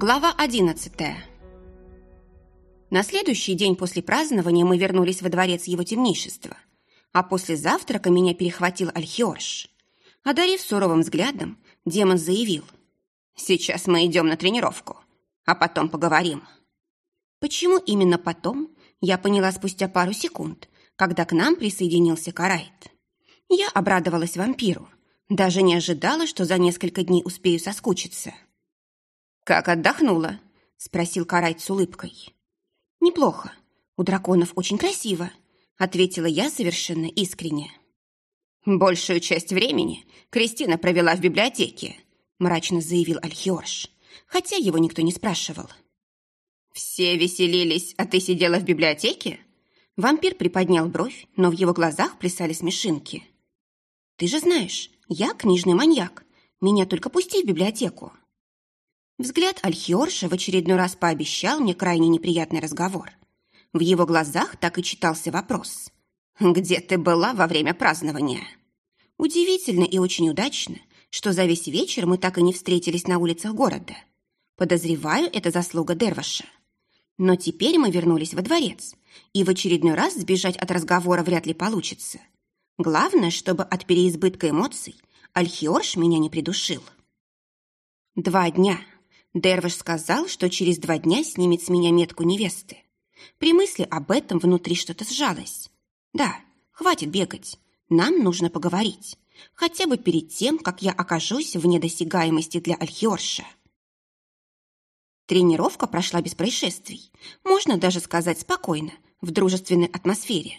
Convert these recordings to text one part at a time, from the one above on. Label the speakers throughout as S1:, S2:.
S1: Глава одиннадцатая. На следующий день после празднования мы вернулись во дворец его темнейшества, а после завтрака меня перехватил Альхиорш. Одарив суровым взглядом, демон заявил. «Сейчас мы идем на тренировку, а потом поговорим». Почему именно потом, я поняла спустя пару секунд, когда к нам присоединился Карайт. Я обрадовалась вампиру, даже не ожидала, что за несколько дней успею соскучиться. «Как отдохнула?» – спросил Карайт с улыбкой. «Неплохо. У драконов очень красиво», – ответила я совершенно искренне. «Большую часть времени Кристина провела в библиотеке», – мрачно заявил Альхиорш, хотя его никто не спрашивал. «Все веселились, а ты сидела в библиотеке?» Вампир приподнял бровь, но в его глазах плясали смешинки. «Ты же знаешь, я книжный маньяк. Меня только пусти в библиотеку». Взгляд Альхиорша в очередной раз пообещал мне крайне неприятный разговор. В его глазах так и читался вопрос. «Где ты была во время празднования?» Удивительно и очень удачно, что за весь вечер мы так и не встретились на улицах города. Подозреваю, это заслуга Дерваша. Но теперь мы вернулись во дворец, и в очередной раз сбежать от разговора вряд ли получится. Главное, чтобы от переизбытка эмоций Альхиорш меня не придушил. Два дня – Дервиш сказал, что через два дня снимет с меня метку невесты. При мысли об этом внутри что-то сжалось. Да, хватит бегать. Нам нужно поговорить. Хотя бы перед тем, как я окажусь вне досягаемости для Альхиорша. Тренировка прошла без происшествий. Можно даже сказать спокойно, в дружественной атмосфере.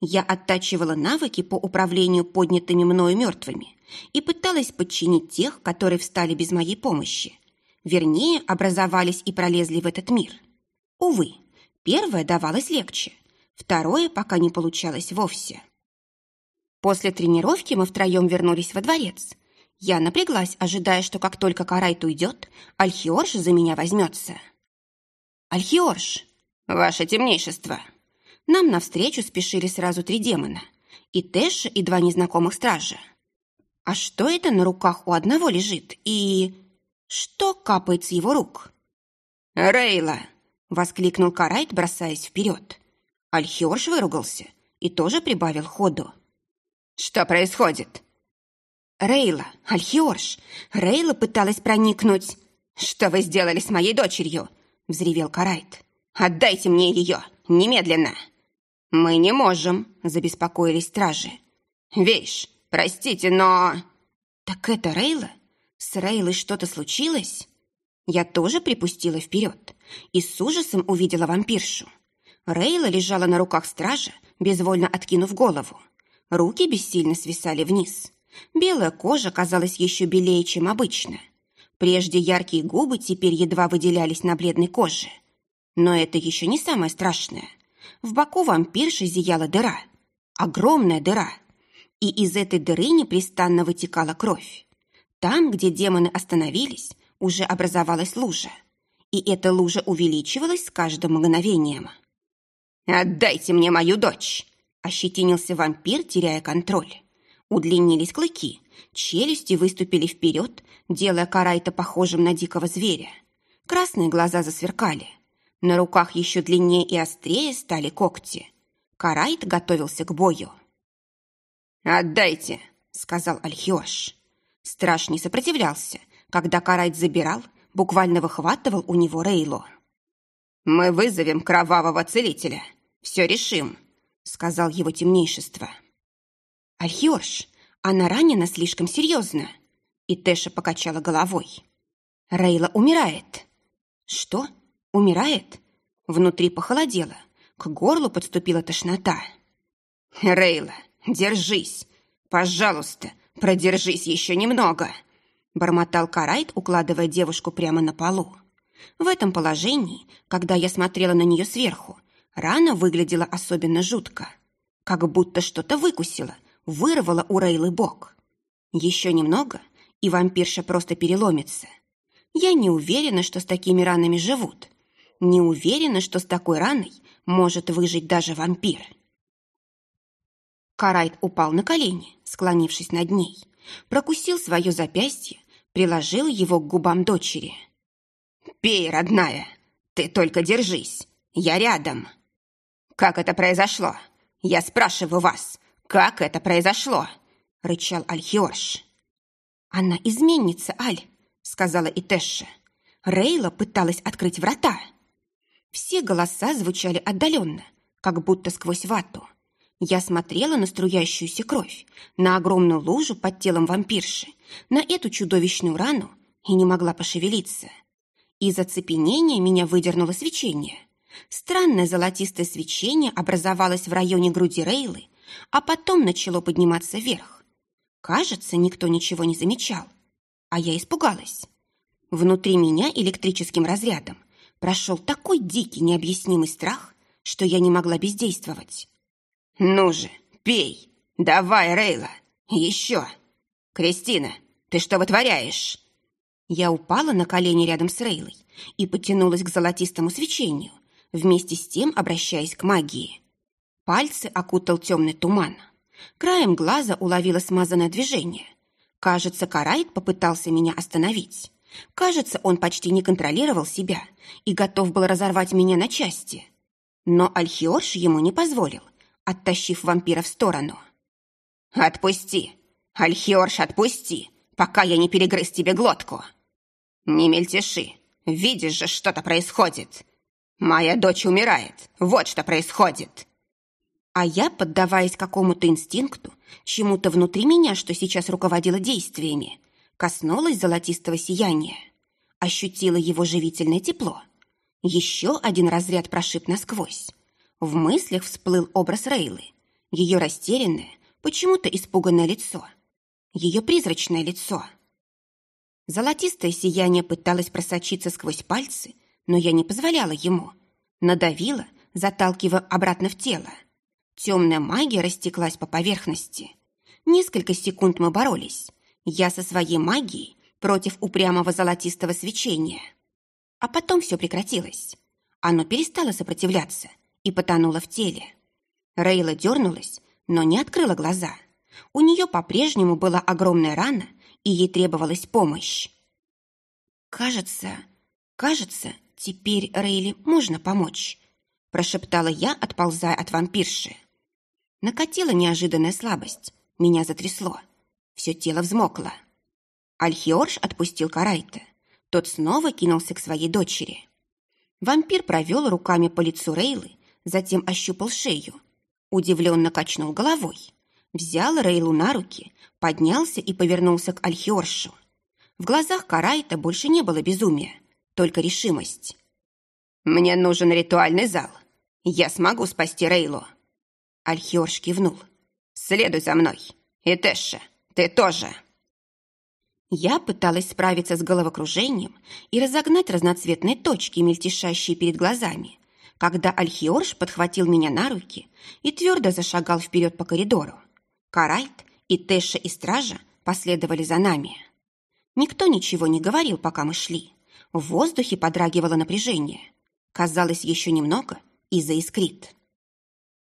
S1: Я оттачивала навыки по управлению поднятыми мною мертвыми и пыталась подчинить тех, которые встали без моей помощи, Вернее, образовались и пролезли в этот мир. Увы, первое давалось легче, второе пока не получалось вовсе. После тренировки мы втроем вернулись во дворец. Я напряглась, ожидая, что как только Карайт уйдет, Альхиорж за меня возьмется. «Альхиорж, ваше темнейшество!» Нам навстречу спешили сразу три демона. И Тэша, и два незнакомых стража. А что это на руках у одного лежит? И... Что капает с его рук? «Рейла!» — воскликнул Карайт, бросаясь вперед. Альхиорш выругался и тоже прибавил ходу. «Что происходит?» «Рейла, Альхиорш, Рейла пыталась проникнуть...» «Что вы сделали с моей дочерью?» — взревел Карайт. «Отдайте мне ее! Немедленно!» «Мы не можем!» — забеспокоились стражи. «Вейш, простите, но...» «Так это Рейла? С Рейлой что-то случилось? Я тоже припустила вперед и с ужасом увидела вампиршу. Рейла лежала на руках стража, безвольно откинув голову. Руки бессильно свисали вниз. Белая кожа казалась еще белее, чем обычно. Прежде яркие губы теперь едва выделялись на бледной коже. Но это еще не самое страшное. В боку вампирши зияла дыра. Огромная дыра. И из этой дыры непрестанно вытекала кровь. Там, где демоны остановились, уже образовалась лужа, и эта лужа увеличивалась с каждым мгновением. «Отдайте мне мою дочь!» – ощетинился вампир, теряя контроль. Удлинились клыки, челюсти выступили вперед, делая Карайта похожим на дикого зверя. Красные глаза засверкали. На руках еще длиннее и острее стали когти. Карайт готовился к бою. «Отдайте!» — сказал Альхиош. Страж не сопротивлялся, когда Карайт забирал, буквально выхватывал у него Рейло. «Мы вызовем кровавого целителя. Все решим», — сказал его темнейшество. «Альхиорш, она ранена слишком серьезно». И Тэша покачала головой. «Рейла умирает». «Что? Умирает?» Внутри похолодело. К горлу подступила тошнота. «Рейла, держись! Пожалуйста, «Продержись еще немного», — бормотал Карайт, укладывая девушку прямо на полу. В этом положении, когда я смотрела на нее сверху, рана выглядела особенно жутко. Как будто что-то выкусило, вырвало у Рейлы бок. Еще немного, и вампирша просто переломится. Я не уверена, что с такими ранами живут. Не уверена, что с такой раной может выжить даже вампир. Карайт упал на колени, склонившись над ней, прокусил свое запястье, приложил его к губам дочери. «Пей, родная! Ты только держись! Я рядом!» «Как это произошло? Я спрашиваю вас, как это произошло?» — рычал Альхиорш. «Она изменница, Аль», — сказала Итэша. Рейла пыталась открыть врата. Все голоса звучали отдаленно, как будто сквозь вату. Я смотрела на струящуюся кровь, на огромную лужу под телом вампирши, на эту чудовищную рану и не могла пошевелиться. Из оцепенения меня выдернуло свечение. Странное золотистое свечение образовалось в районе груди Рейлы, а потом начало подниматься вверх. Кажется, никто ничего не замечал. А я испугалась. Внутри меня электрическим разрядом прошел такой дикий необъяснимый страх, что я не могла бездействовать. «Ну же, пей! Давай, Рейла! Еще! Кристина, ты что вытворяешь?» Я упала на колени рядом с Рейлой и потянулась к золотистому свечению, вместе с тем обращаясь к магии. Пальцы окутал темный туман. Краем глаза уловила смазанное движение. Кажется, Карайт попытался меня остановить. Кажется, он почти не контролировал себя и готов был разорвать меня на части. Но Альхиорш ему не позволил, оттащив вампира в сторону. «Отпусти! Альхиорш, отпусти, пока я не перегрыз тебе глотку!» «Не мельтеши, видишь же, что-то происходит! Моя дочь умирает, вот что происходит!» А я, поддаваясь какому-то инстинкту, чему-то внутри меня, что сейчас руководило действиями, коснулась золотистого сияния, ощутила его живительное тепло. Еще один разряд прошиб насквозь. В мыслях всплыл образ Рейлы, ее растерянное, почему-то испуганное лицо, ее призрачное лицо. Золотистое сияние пыталось просочиться сквозь пальцы, но я не позволяла ему. Надавила, заталкивая обратно в тело. Темная магия растеклась по поверхности. Несколько секунд мы боролись, я со своей магией против упрямого золотистого свечения. А потом все прекратилось. Оно перестало сопротивляться и потонуло в теле. Рейла дернулась, но не открыла глаза. У нее по-прежнему была огромная рана, и ей требовалась помощь. «Кажется, кажется, теперь Рейли можно помочь», прошептала я, отползая от вампирши. Накатила неожиданная слабость. Меня затрясло. Все тело взмокло. Альхиорж отпустил Карайта. Тот снова кинулся к своей дочери. Вампир провел руками по лицу Рейлы, затем ощупал шею. Удивленно качнул головой. Взял Рейлу на руки, поднялся и повернулся к Альхиоршу. В глазах Карайта больше не было безумия, только решимость. «Мне нужен ритуальный зал. Я смогу спасти Рейлу». Альхиорш кивнул. «Следуй за мной. И ты тоже!» Я пыталась справиться с головокружением и разогнать разноцветные точки, мельтешащие перед глазами, когда Альхиорш подхватил меня на руки и твердо зашагал вперед по коридору. Карайт и Тэша и Стража последовали за нами. Никто ничего не говорил, пока мы шли. В воздухе подрагивало напряжение. Казалось, еще немного и заискрит.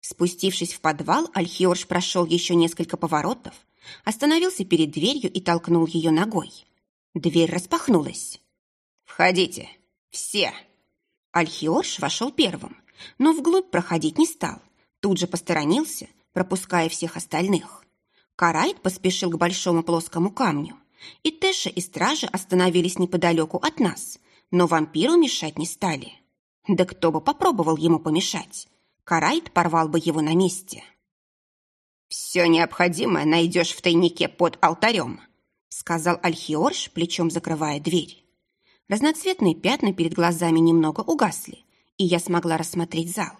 S1: Спустившись в подвал, Альхиорш прошел еще несколько поворотов, остановился перед дверью и толкнул ее ногой. Дверь распахнулась. «Входите! Все!» Альхиорш вошел первым, но вглубь проходить не стал. Тут же посторонился, пропуская всех остальных. Карайт поспешил к большому плоскому камню, и Тэша и стражи остановились неподалеку от нас, но вампиру мешать не стали. Да кто бы попробовал ему помешать? Карайт порвал бы его на месте. «Все необходимое найдешь в тайнике под алтарем», сказал Альхиорш, плечом закрывая дверь. Разноцветные пятна перед глазами немного угасли, и я смогла рассмотреть зал.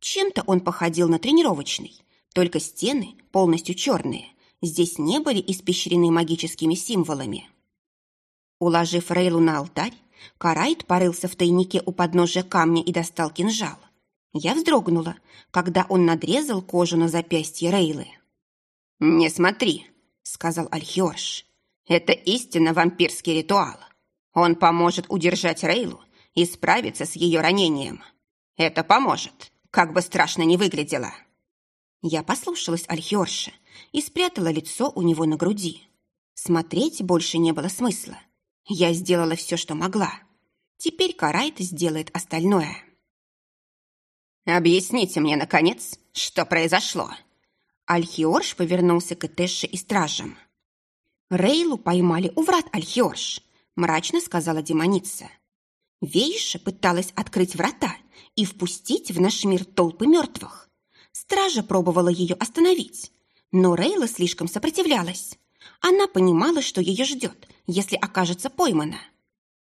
S1: Чем-то он походил на тренировочный, только стены полностью черные. Здесь не были испещрены магическими символами. Уложив Рейлу на алтарь, Карайт порылся в тайнике у подножия камня и достал кинжал. Я вздрогнула, когда он надрезал кожу на запястье Рейлы. «Не смотри», — сказал Альхиорш. «Это истинно вампирский ритуал. Он поможет удержать Рейлу и справиться с ее ранением. Это поможет, как бы страшно ни выглядело». Я послушалась Альхиорша и спрятала лицо у него на груди. Смотреть больше не было смысла. Я сделала все, что могла. Теперь Карайт сделает остальное.
S2: «Объясните мне, наконец, что произошло?»
S1: Альхиорш повернулся к Этэше и стражам. «Рейлу поймали у врат Альхиорш», — мрачно сказала демоница. Вейша пыталась открыть врата и впустить в наш мир толпы мертвых. Стража пробовала ее остановить, но Рейла слишком сопротивлялась. Она понимала, что ее ждет, если окажется поймана.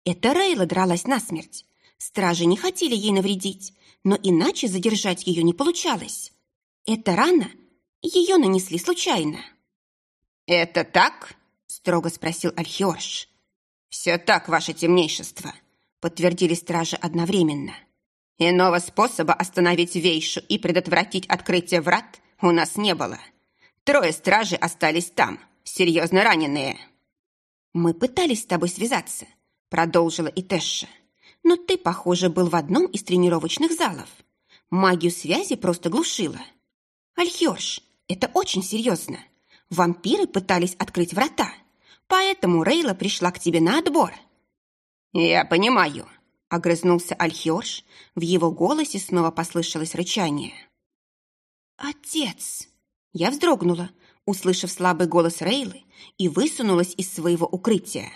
S1: Это Рейла дралась насмерть. Стражи не хотели ей навредить, но иначе задержать ее не получалось. Эта рана ее нанесли случайно.
S2: «Это так?»
S1: – строго спросил Альхиорш.
S2: «Все так, ваше темнейшество», – подтвердили стражи одновременно. «Иного способа остановить Вейшу и предотвратить открытие врат у нас не было. Трое стражей остались там, серьезно раненые».
S1: «Мы пытались с тобой связаться», – продолжила Итэша. «Но ты, похоже, был в одном из тренировочных залов. Магию связи просто глушила. Альхиорш, это очень серьезно. Вампиры пытались открыть врата, поэтому Рейла пришла к тебе на отбор».
S2: «Я понимаю», —
S1: огрызнулся Альхиорш. В его голосе снова послышалось рычание. «Отец!» Я вздрогнула, услышав слабый голос Рейлы, и высунулась из своего укрытия.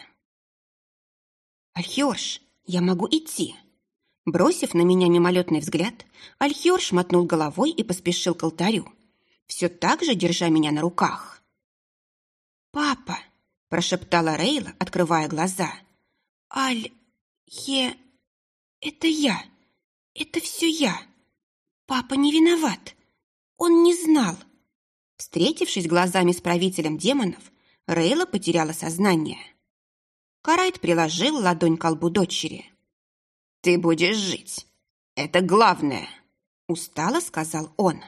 S1: «Альхиорш, я могу идти!» Бросив на меня мимолетный взгляд, Альхиорш мотнул головой и поспешил к алтарю, все так же держа меня на руках. «Папа!» – прошептала Рейла, открывая глаза. «Аль... Е... Это я. Это все я. Папа не виноват. Он не знал». Встретившись глазами с правителем демонов, Рейла потеряла сознание. Карайт приложил ладонь к колбу дочери.
S2: «Ты будешь жить. Это главное», — устало сказал он.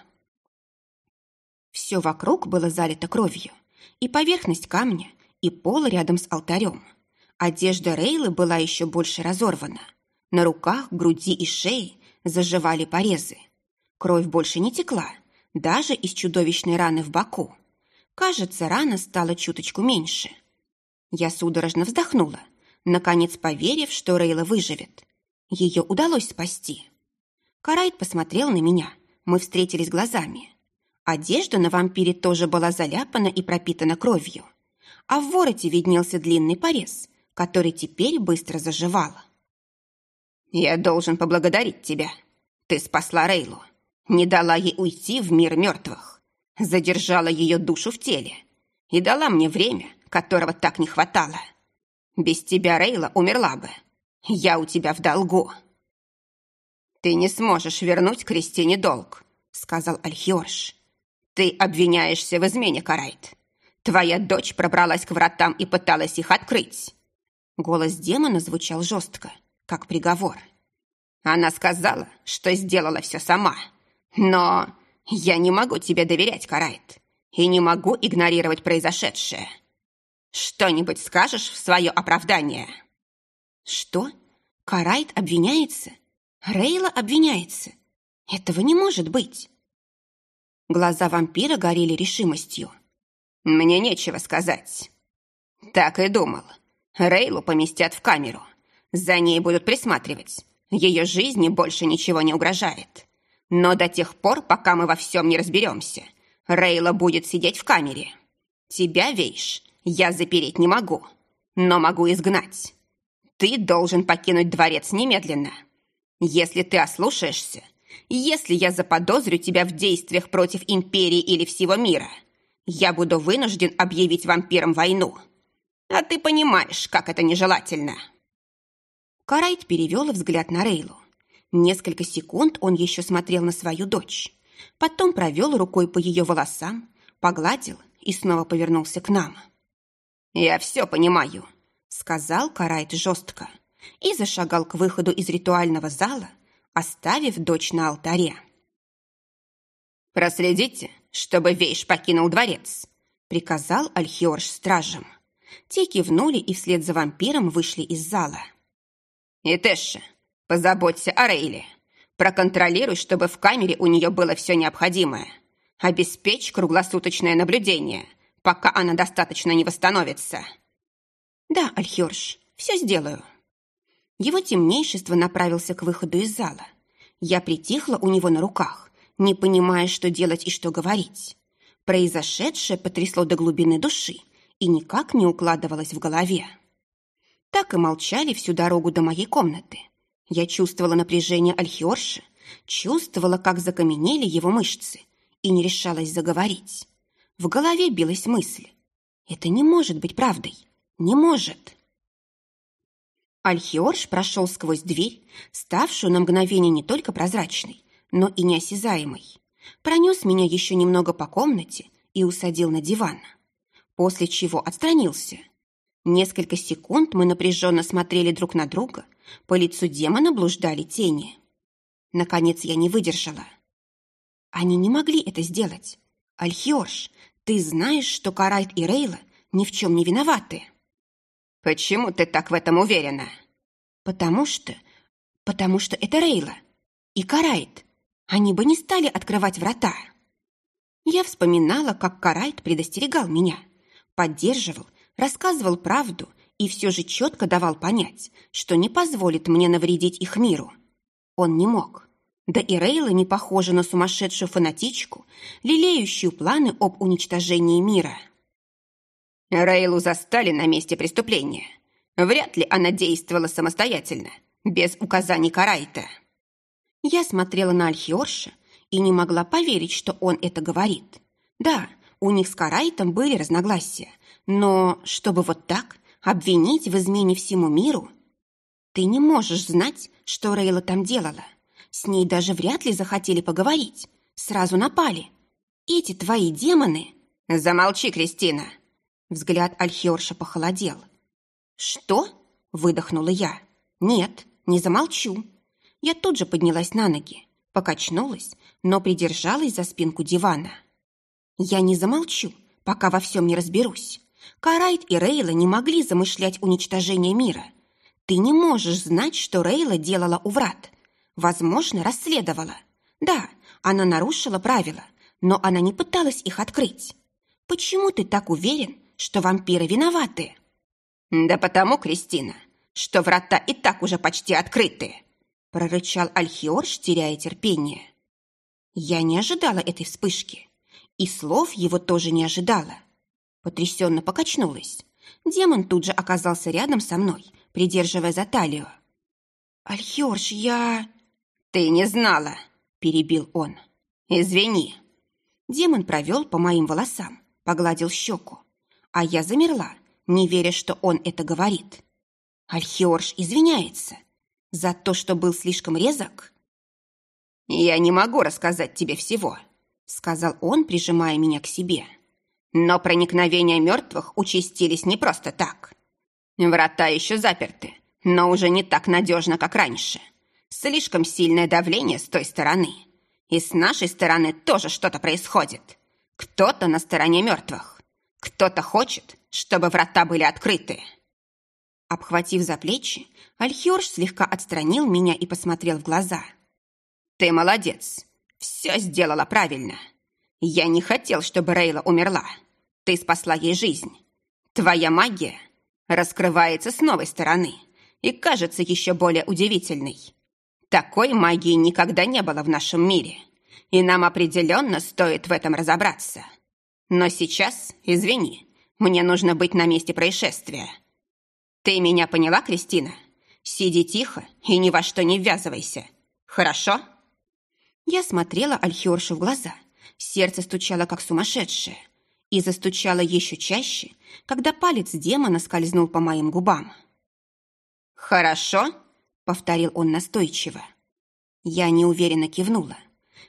S1: Все вокруг было залито кровью, и поверхность камня, и пол рядом с алтарем. Одежда Рейлы была еще больше разорвана. На руках, груди и шее заживали порезы. Кровь больше не текла, даже из чудовищной раны в боку. Кажется, рана стала чуточку меньше. Я судорожно вздохнула, наконец поверив, что Рейла выживет. Ее удалось спасти. Карайт посмотрел на меня. Мы встретились глазами. Одежда на вампире тоже была заляпана и пропитана кровью. А в вороте виднелся длинный порез, который теперь быстро заживал.
S2: «Я должен поблагодарить тебя. Ты спасла Рейлу. Не дала ей уйти в мир мертвых. Задержала ее душу в теле. И дала мне время, которого так не хватало. Без тебя Рейла умерла бы. Я у тебя в долгу. «Ты не сможешь вернуть Кристине долг», — сказал Альхиорш. «Ты обвиняешься в измене, Карайт. Твоя дочь пробралась к вратам и пыталась их открыть».
S1: Голос демона звучал жестко, как приговор.
S2: Она сказала, что сделала все сама. Но я не могу тебе доверять, Карайт, и не могу игнорировать произошедшее. Что-нибудь скажешь в свое оправдание?»
S1: Что? Карайт обвиняется? Рейла обвиняется? Этого не может быть. Глаза вампира горели решимостью.
S2: Мне нечего сказать. Так и думал. Рейлу поместят в камеру. За ней будут присматривать. Ее жизни больше ничего не угрожает. Но до тех пор, пока мы во всем не разберемся, Рейла будет сидеть в камере. Тебя, Вейш, я запереть не могу, но могу изгнать. Ты должен покинуть дворец немедленно. Если ты ослушаешься, если я заподозрю тебя в действиях против империи или всего мира, я буду вынужден объявить вампирам войну. А ты понимаешь, как это нежелательно».
S1: Карайт перевел взгляд на Рейлу. Несколько секунд он еще смотрел на свою дочь. Потом провел рукой по ее волосам, погладил и снова повернулся к нам.
S2: «Я все понимаю
S1: сказал Карайт жестко и зашагал к выходу из ритуального зала, оставив дочь на алтаре.
S2: «Проследите, чтобы Вейш покинул дворец», — приказал Альхиорж стражам.
S1: Те кивнули и вслед за вампиром вышли из зала.
S2: «И Тэша, позаботься о Рейле. Проконтролируй, чтобы в камере у нее было все необходимое. Обеспечь круглосуточное наблюдение, пока она достаточно не восстановится».
S1: «Да, Альхерш, все сделаю». Его темнейшество направился к выходу из зала. Я притихла у него на руках, не понимая, что делать и что говорить. Произошедшее потрясло до глубины души и никак не укладывалось в голове. Так и молчали всю дорогу до моей комнаты. Я чувствовала напряжение Альхиорши, чувствовала, как закаменели его мышцы, и не решалась заговорить. В голове билась мысль. Это не может быть правдой. Не может. Альхиорш прошел сквозь дверь, ставшую на мгновение не только прозрачной, но и неосязаемой. Пронес меня еще немного по комнате и усадил на диван. После чего отстранился. Несколько секунд мы напряженно смотрели друг на друга, по лицу демона блуждали тени. Наконец я не выдержала. Они не могли это сделать. Альхиорш, ты знаешь, что Карайт и Рейла ни в чем не виноваты.
S2: Почему ты так в этом уверена?
S1: Потому что... Потому что это Рейла и Карайт. Они бы не стали открывать врата. Я вспоминала, как Карайт предостерегал меня, поддерживал, рассказывал правду и все же четко давал понять, что не позволит мне навредить их миру. Он не мог. Да и Рейла не похожа на сумасшедшую фанатичку, лелеющую планы об уничтожении мира.
S2: Рейлу застали на месте преступления. Вряд ли она действовала самостоятельно, без указаний Карайта.
S1: Я смотрела на Альхиорша и не могла поверить, что он это говорит. Да, у них с Карайтом были разногласия, но чтобы вот так обвинить в измене всему миру... Ты не можешь знать, что Рейла там делала. С ней даже вряд ли захотели поговорить. Сразу напали. Эти твои демоны...
S2: Замолчи, Кристина.
S1: Взгляд Альхиорша похолодел. «Что?» – выдохнула я. «Нет, не замолчу». Я тут же поднялась на ноги, покачнулась, но придержалась за спинку дивана. «Я не замолчу, пока во всем не разберусь. Карайт и Рейла не могли замышлять уничтожение мира. Ты не можешь знать, что Рейла делала у врат. Возможно, расследовала. Да, она нарушила правила, но она не пыталась их открыть. Почему ты так уверен, что вампиры виноваты?»
S2: «Да потому, Кристина, что врата и так уже почти открыты»,
S1: прорычал Альхиорш, теряя терпение. Я не ожидала этой вспышки, и слов его тоже не ожидала. Потрясенно покачнулась. Демон тут же оказался рядом со мной, придерживая за талию. «Альхиорш, я...»
S2: «Ты не знала», — перебил он. «Извини».
S1: Демон провел по моим волосам, погладил щеку. А я замерла, не веря, что он это говорит. Альхиорж извиняется за то, что был слишком резок.
S2: «Я не могу рассказать тебе всего», — сказал он, прижимая меня к себе. «Но проникновения мертвых участились не просто так. Врата еще заперты, но уже не так надежно, как раньше. Слишком сильное давление с той стороны. И с нашей стороны тоже что-то происходит. Кто-то на стороне мертвых. Кто-то хочет, чтобы врата были открыты.
S1: Обхватив за плечи, Альхиорж слегка отстранил меня и посмотрел в глаза.
S2: Ты молодец. Все сделала правильно. Я не хотел, чтобы Рейла умерла. Ты спасла ей жизнь. Твоя магия раскрывается с новой стороны и кажется еще более удивительной. Такой магии никогда не было в нашем мире, и нам определенно стоит в этом разобраться. Но сейчас, извини, мне нужно быть на месте происшествия. Ты меня поняла, Кристина? Сиди тихо и ни во что не ввязывайся. Хорошо?
S1: Я смотрела Альхиоршу в глаза. Сердце стучало, как сумасшедшее. И застучало еще чаще, когда палец демона скользнул по моим губам.
S2: «Хорошо?» — повторил он настойчиво.
S1: Я неуверенно кивнула.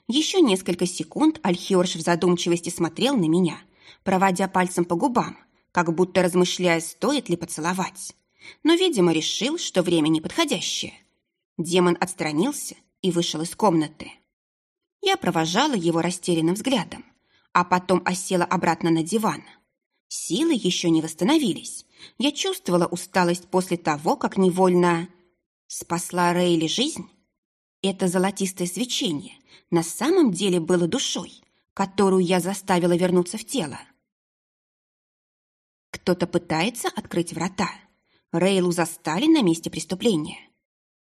S1: Еще несколько секунд Альхиорш в задумчивости смотрел на меня, проводя пальцем по губам, как будто размышляя, стоит ли поцеловать. Но, видимо, решил, что время неподходящее. Демон отстранился и вышел из комнаты. Я провожала его растерянным взглядом, а потом осела обратно на диван. Силы еще не восстановились. Я чувствовала усталость после того, как невольно... Спасла Рейли жизнь? Это золотистое свечение на самом деле было душой, которую я заставила вернуться в тело. Кто-то пытается открыть врата. Рейлу застали на месте преступления.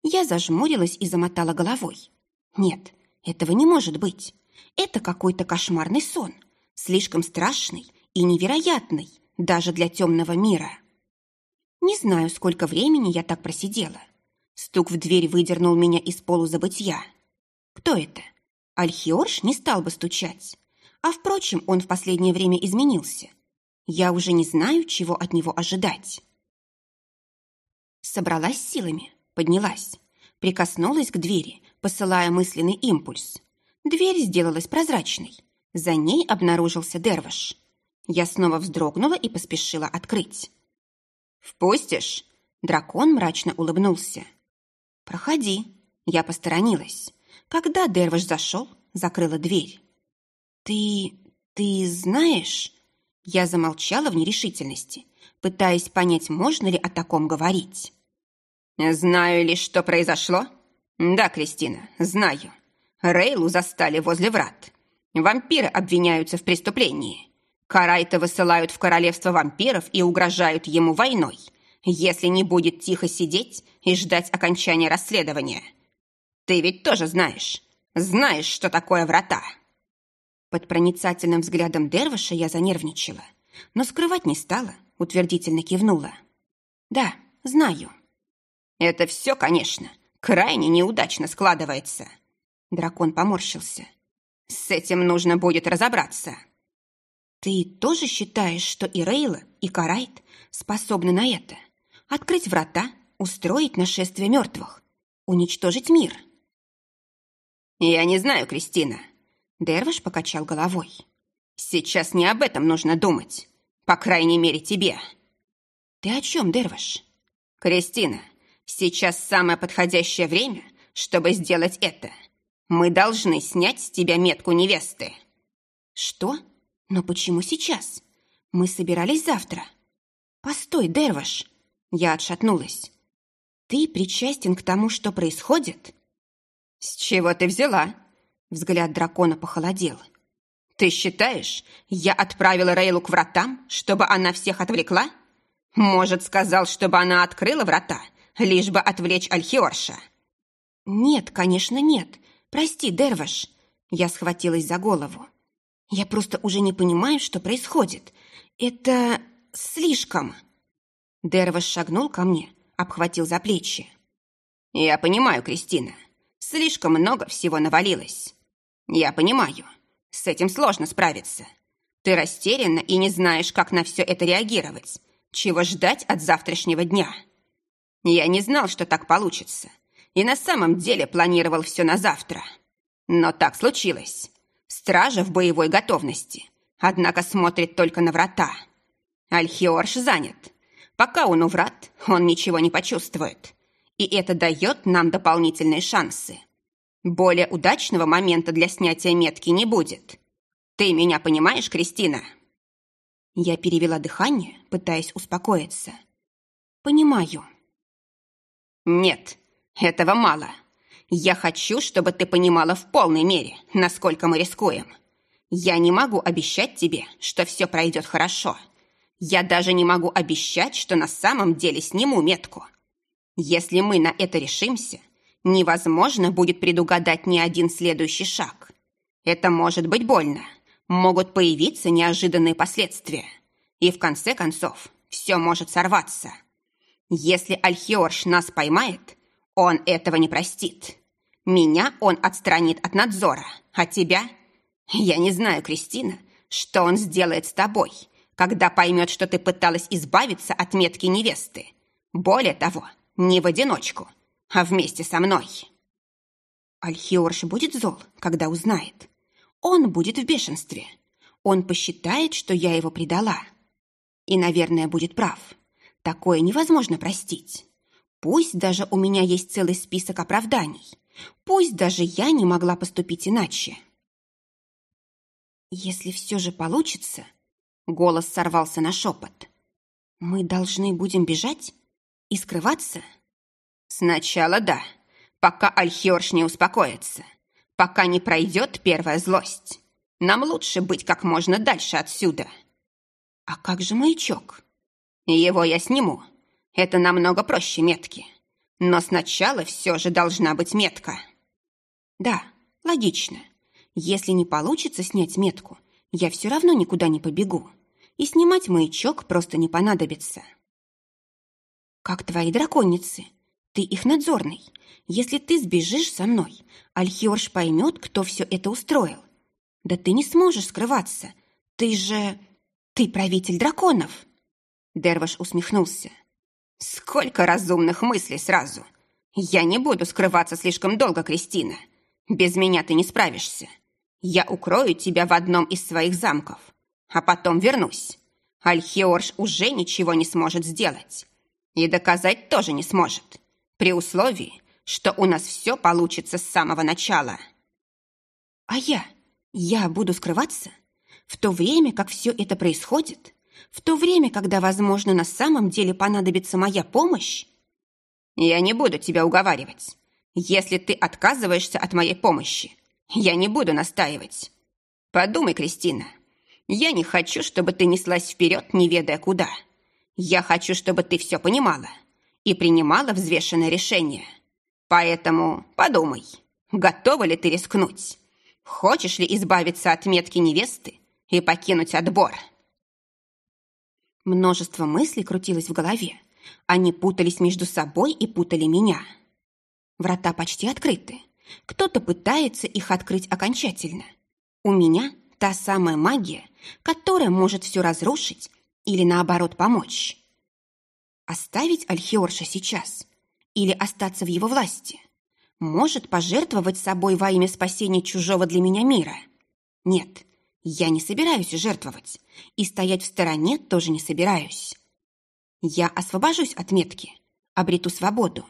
S1: Я зажмурилась и замотала головой. Нет, этого не может быть. Это какой-то кошмарный сон, слишком страшный и невероятный даже для темного мира. Не знаю, сколько времени я так просидела. Стук в дверь выдернул меня из полузабытья. Кто это? Альхиорш не стал бы стучать. А, впрочем, он в последнее время изменился. Я уже не знаю, чего от него ожидать. Собралась силами, поднялась, прикоснулась к двери, посылая мысленный импульс. Дверь сделалась прозрачной. За ней обнаружился Дерваш. Я снова вздрогнула и поспешила открыть.
S2: «Впустишь?»
S1: Дракон мрачно улыбнулся. «Проходи». Я посторонилась. Когда Дерваш зашел, закрыла дверь. «Ты... ты знаешь...» Я замолчала в нерешительности, пытаясь понять, можно ли о таком говорить.
S2: «Знаю лишь, что произошло?» «Да, Кристина, знаю. Рейлу застали возле врат. Вампиры обвиняются в преступлении. Карайта высылают в королевство вампиров и угрожают ему войной, если не будет тихо сидеть и ждать окончания расследования. Ты ведь тоже знаешь, знаешь, что такое врата».
S1: Под проницательным взглядом Дервиша я занервничала, но скрывать не стала, утвердительно кивнула. «Да, знаю».
S2: «Это все, конечно, крайне неудачно складывается».
S1: Дракон поморщился.
S2: «С этим нужно будет разобраться».
S1: «Ты тоже считаешь, что и Рейла, и Карайт способны на это? Открыть врата, устроить нашествие мертвых, уничтожить мир?»
S2: «Я не знаю, Кристина».
S1: Дервиш покачал головой.
S2: «Сейчас не об этом нужно думать. По крайней мере, тебе».
S1: «Ты о чем, Дервиш?»
S2: «Кристина, сейчас самое подходящее время, чтобы сделать это. Мы должны снять с тебя метку невесты».
S1: «Что? Но почему сейчас? Мы собирались завтра». «Постой, Дервиш!» Я отшатнулась. «Ты причастен к тому, что происходит?»
S2: «С чего ты взяла?» Взгляд дракона похолодел. «Ты считаешь, я отправила Рейлу к вратам, чтобы она всех отвлекла? Может, сказал, чтобы она открыла врата, лишь бы отвлечь Альхиорша?»
S1: «Нет, конечно, нет. Прости, Дерваш». Я схватилась за голову. «Я просто уже не понимаю, что происходит. Это слишком». Дерваш шагнул ко мне, обхватил за плечи.
S2: «Я понимаю, Кристина. Слишком много всего навалилось. Я понимаю, с этим сложно справиться. Ты растеряна и не знаешь, как на все это реагировать, чего ждать от завтрашнего дня. Я не знал, что так получится, и на самом деле планировал все на завтра. Но так случилось. Стража в боевой готовности, однако смотрит только на врата. Альхиорш занят. Пока он у врат, он ничего не почувствует и это дает нам дополнительные шансы. Более удачного момента для снятия метки не будет. Ты меня понимаешь, Кристина?»
S1: Я перевела дыхание, пытаясь успокоиться. «Понимаю».
S2: «Нет, этого мало. Я хочу, чтобы ты понимала в полной мере, насколько мы рискуем. Я не могу обещать тебе, что все пройдет хорошо. Я даже не могу обещать, что на самом деле сниму метку. Если мы на это решимся, невозможно будет предугадать ни один следующий шаг. Это может быть больно. Могут появиться неожиданные последствия. И в конце концов, все может сорваться. Если Альхиорш нас поймает, он этого не простит. Меня он отстранит от надзора, а тебя... Я не знаю, Кристина, что он сделает с тобой, когда поймет, что ты пыталась избавиться от метки невесты. Более того, не в одиночку, а вместе со мной.
S1: Альхиорш будет зол, когда узнает. Он будет в бешенстве. Он посчитает, что я его предала. И, наверное, будет прав. Такое невозможно простить. Пусть даже у меня есть целый список оправданий. Пусть даже я не могла поступить иначе. Если все же получится... Голос сорвался на шепот. Мы должны будем бежать? И скрываться?
S2: Сначала да, пока Альхиорш не успокоится, пока не пройдет первая злость. Нам лучше быть как можно дальше отсюда.
S1: А как же маячок?
S2: Его я сниму. Это намного проще метки. Но сначала все же должна быть метка.
S1: Да, логично. Если не получится снять метку, я все равно никуда не побегу. И снимать маячок просто не понадобится. Как твои драконицы? Ты их надзорный. Если ты сбежишь со мной, Альхиорш поймет, кто все это устроил. Да ты не сможешь скрываться. Ты же... Ты правитель драконов. Дерваш усмехнулся.
S2: Сколько разумных мыслей сразу. Я не буду скрываться слишком долго, Кристина. Без меня ты не справишься. Я укрою тебя в одном из своих замков, а потом вернусь. Альхиорж уже ничего не сможет сделать. И доказать тоже не сможет, при условии, что у нас все получится с самого начала.
S1: А я? Я буду скрываться? В то время, как все это происходит? В то время, когда, возможно, на самом деле понадобится моя помощь?
S2: Я не буду тебя уговаривать. Если ты отказываешься от моей помощи, я не буду настаивать. Подумай, Кристина. Я не хочу, чтобы ты неслась вперед, не ведая куда. Я хочу, чтобы ты все понимала и принимала взвешенное решение. Поэтому подумай, готова ли ты рискнуть? Хочешь ли избавиться от метки невесты и покинуть отбор?
S1: Множество мыслей крутилось в голове. Они путались между собой и путали меня. Врата почти открыты. Кто-то пытается их открыть окончательно. У меня та самая магия, которая может все разрушить или, наоборот, помочь. Оставить Альхиорша сейчас или остаться в его власти? Может пожертвовать собой во имя спасения чужого для меня мира? Нет, я не собираюсь жертвовать, и стоять в стороне тоже не собираюсь. Я освобожусь от метки, обрету свободу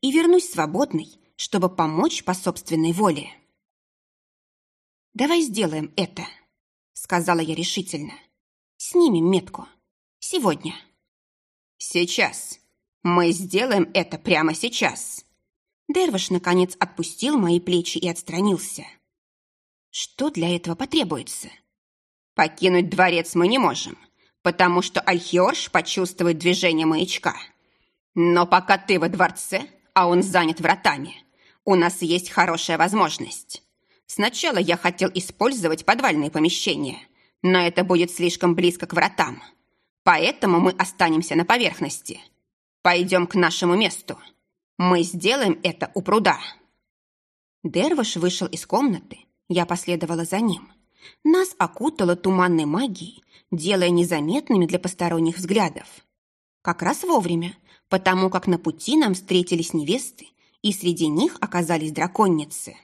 S1: и вернусь свободной чтобы помочь по собственной воле. «Давай сделаем это», — сказала я решительно. «Снимем метку. Сегодня».
S2: «Сейчас. Мы сделаем это прямо сейчас».
S1: Дервиш, наконец, отпустил мои плечи и отстранился. «Что для этого потребуется?»
S2: «Покинуть дворец мы не можем, потому что Альхиорш почувствует движение маячка. Но пока ты во дворце, а он занят вратами, у нас есть хорошая возможность. Сначала я хотел использовать подвальные помещения, но это будет слишком близко к вратам. Поэтому мы останемся на поверхности. Пойдем к нашему месту. Мы сделаем это у пруда».
S1: Дерваш вышел из комнаты. Я последовала за ним. Нас окутало туманной магией, делая незаметными для посторонних взглядов. Как раз вовремя, потому как на пути нам встретились невесты и среди них оказались драконницы.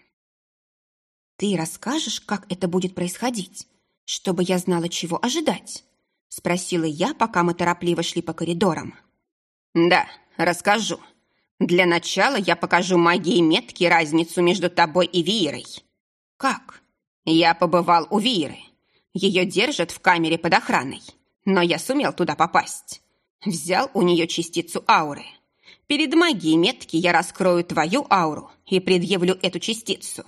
S1: «Ты расскажешь, как это будет происходить, чтобы я знала, чего ожидать?» — спросила я, пока мы торопливо шли по коридорам.
S2: «Да, расскажу. Для начала я покажу магии метки разницу между тобой и Виерой».
S1: «Как?»
S2: «Я побывал у Виеры. Ее держат в камере под охраной, но я сумел туда попасть. Взял у нее частицу ауры. Перед магией метки я раскрою твою ауру и предъявлю эту частицу.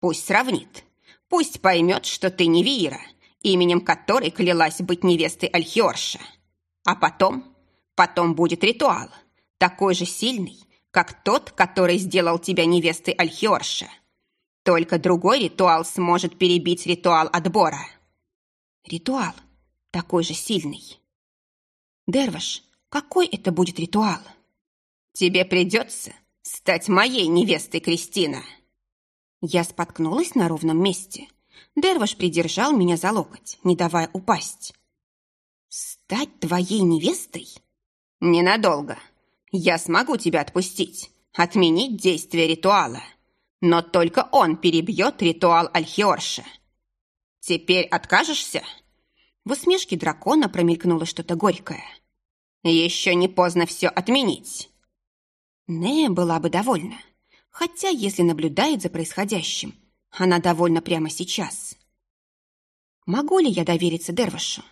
S2: Пусть сравнит. Пусть поймет, что ты не Виера, именем которой клялась быть невестой Альхиорша. А потом... Потом будет ритуал, такой же сильный, как тот, который сделал тебя невестой Альхиорша. Только другой ритуал сможет перебить ритуал отбора.
S1: Ритуал такой же сильный. Дерваш, какой это будет ритуал?
S2: Тебе придется стать моей невестой, Кристина!»
S1: Я споткнулась на ровном месте. Дерваш придержал меня за локоть, не давая упасть. «Стать твоей невестой?»
S2: «Ненадолго. Я смогу тебя отпустить, отменить действие ритуала. Но только он перебьет ритуал Альхиорша. Теперь откажешься?»
S1: В усмешке дракона промелькнуло что-то горькое.
S2: «Еще не поздно все отменить.
S1: Нея была бы довольна. Хотя, если наблюдает за происходящим, она довольна прямо сейчас. Могу ли я довериться Дервашу?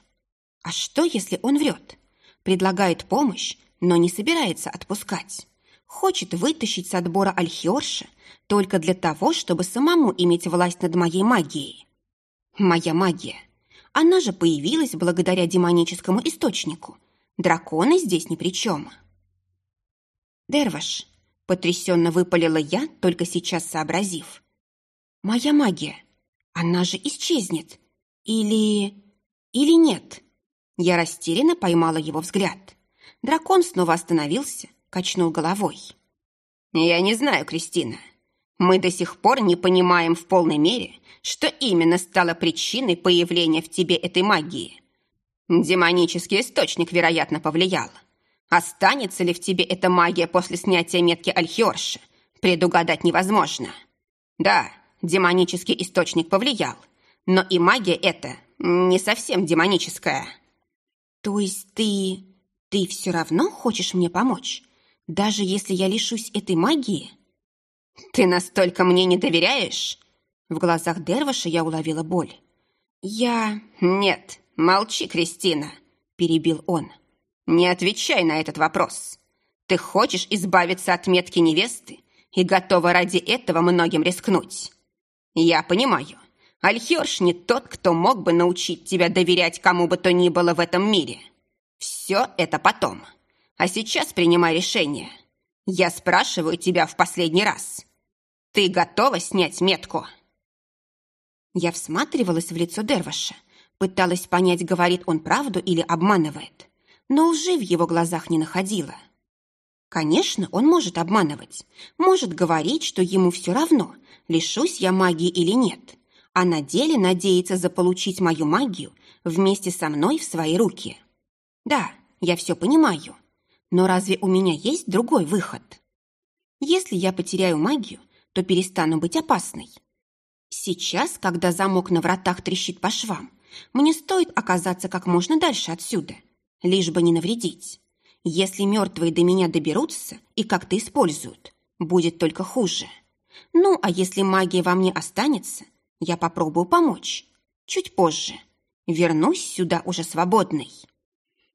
S1: А что, если он врет? Предлагает помощь, но не собирается отпускать. Хочет вытащить с отбора Альхиорша только для того, чтобы самому иметь власть над моей магией. Моя магия. Она же появилась благодаря демоническому источнику. Драконы здесь ни при чем. Дерваш, Потрясенно выпалила я, только сейчас сообразив. Моя магия, она же исчезнет. Или... или нет? Я растерянно поймала его взгляд. Дракон снова остановился, качнул головой.
S2: «Я не знаю, Кристина. Мы до сих пор не понимаем в полной мере, что именно стало причиной появления в тебе этой магии. Демонический источник, вероятно, повлиял. Останется ли в тебе эта магия после снятия метки Альхиорши, предугадать невозможно. Да, демонический источник повлиял, но и магия эта не совсем демоническая.
S1: То есть ты... ты все равно хочешь мне помочь, даже если я лишусь этой магии?»
S2: «Ты настолько мне не доверяешь?»
S1: В глазах Дерваша я уловила боль. «Я...»
S2: «Нет, молчи, Кристина», — перебил он. «Не отвечай на этот вопрос. Ты хочешь избавиться от метки невесты и готова ради этого многим рискнуть. Я понимаю, Альхерш не тот, кто мог бы научить тебя доверять кому бы то ни было в этом мире. Все это потом. А сейчас принимай решение. Я спрашиваю тебя в последний раз. Ты готова снять метку?»
S1: Я всматривалась в лицо Дерваша, пыталась понять, говорит он правду или обманывает, но лжи в его глазах не находила. Конечно, он может обманывать, может говорить, что ему все равно, лишусь я магии или нет, а на деле надеется заполучить мою магию вместе со мной в свои руки. Да, я все понимаю, но разве у меня есть другой выход? Если я потеряю магию, то перестану быть опасной. Сейчас, когда замок на вратах трещит по швам, мне стоит оказаться как можно дальше отсюда, лишь бы не навредить. Если мертвые до меня доберутся и как-то используют, будет только хуже. Ну, а если магия во мне останется, я попробую помочь. Чуть позже. Вернусь сюда уже свободной.